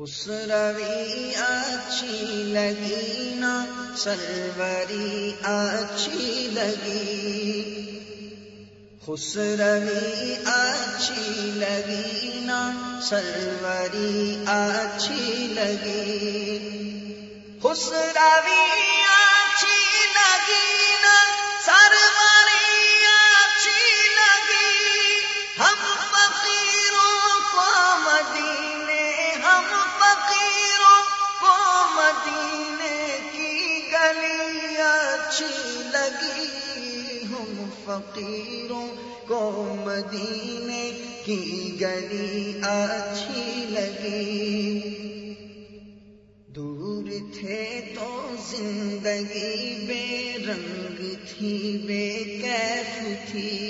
خسروی اچھی لگی نا، سروری اچھی لگی۔ خسروی اچھی لگی نا، سروری اچھی لگی۔ خسروی اچھی لگی فقیروں کو مدینے کی گلی اچھی لگی۔ دور تھے تو زندگی بے رنگ تھی، بے کیف تھی۔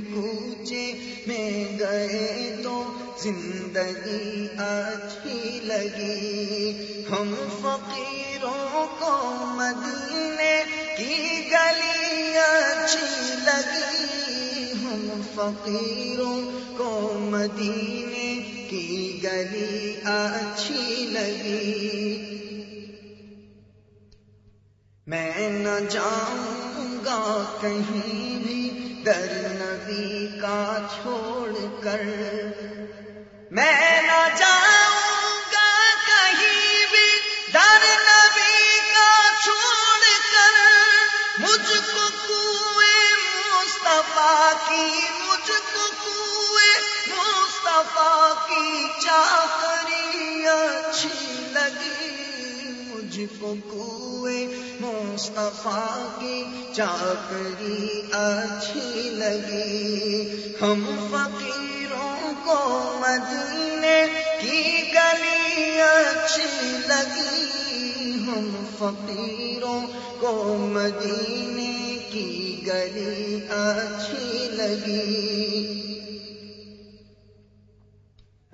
کوچے میں گئے تو زندگی اچھی لگی۔ ہم فقیروں کو مدینے کی گلی اچھی لگی۔ ہم فقیروں کو مدینے کی گلی اچھی لگی۔ میں نہ جاؤں گا کہیں بھی در نبی کا چھوڑ کر۔ میں نہ جاؤں گا کہیں بھی در نبی کا چھوڑ کر۔ مجھ کو کوئے مصطفیٰ کی، مجھ کو کوئے مصطفیٰ کی چاکری اچھی لگی۔ کوئے مصطفیٰ کی چاکری اچھی لگی۔ ہم فقیروں کو مدینے کی گلی اچھی لگی۔ ہم فقیروں کو مدینے کی گلی اچھی لگی۔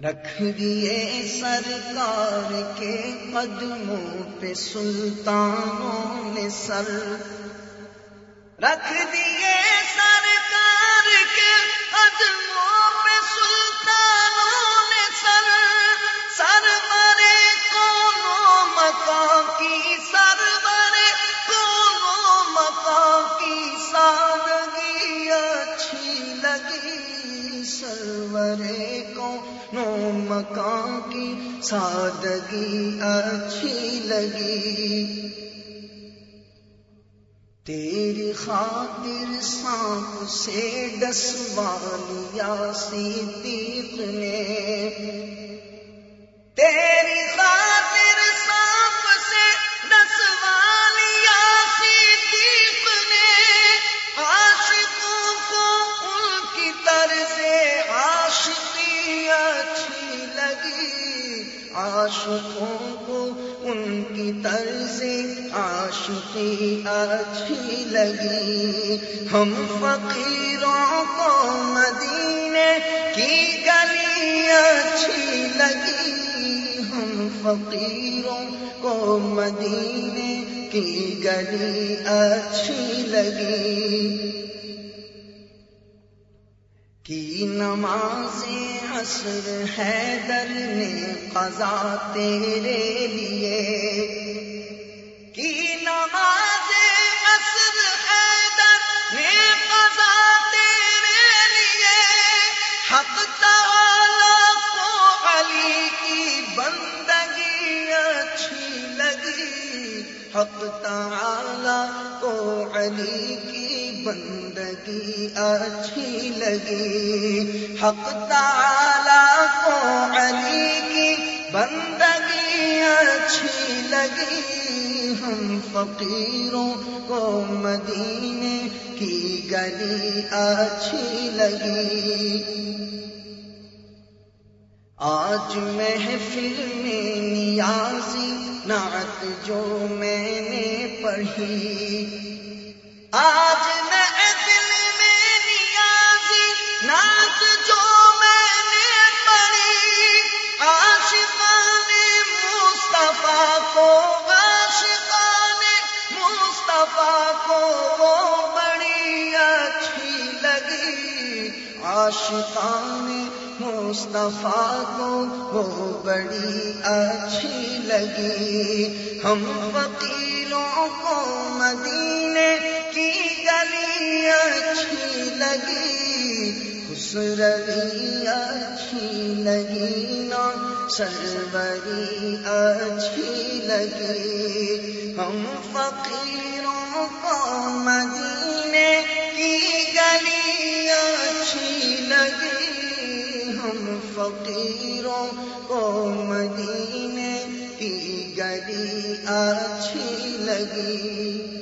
رکھ دیے سرکار کے قدموں پہ سلطانوں نے سر۔ رکھ دیے سرکار کے قدموں پہ سلطانوں نے سر۔ سر مرے کونوں مکان کی سر مرے کونوں مکان کی سادگی اچھی لگی۔ سرورے نو مکان کی سادگی اچھی لگی۔ تیری خاطر سانپ سے ڈس والیا صدیق نے تیری عاشقوں کو ان کی طرز عاشقی اچھی لگی۔ ہم فقیروں کو مدینے کی گلی اچھی لگی۔ ہم فقیروں کو مدینے کی گلی اچھی لگی۔ کی نماز عصر حیدر نے قضا تیرے لیے۔ کی نماز عصر حیدر نے قضا تیرے لیے۔ حق تعالی کو علی کی بندگی اچھی لگی۔ حق تعالی کو علی کی بندگی اچھی لگی۔ حق تعالی کو علی کی بندگی اچھی لگی۔ ہم فقیروں کو مدینے کی گلی اچھی لگی۔ آج محفل میں نیازی نعت جو میں نے پڑھی۔ آج میں دل میں نیازی، نعت جو میں نے پڑی عاشقان مصطفیٰ کو، عاشقان مصطفیٰ کو وہ بڑی اچھی لگی۔ عاشقان مصطفیٰ کو وہ بڑی اچھی لگی۔ ہم وکیلوں کو مدی لگی خسروی اچھی لگی، نا سروری اچھی لگی۔ ہم فقیروں کو مدینے کی گلی اچھی لگی۔ ہم فقیروں کو مدینے کی گلی اچھی لگی۔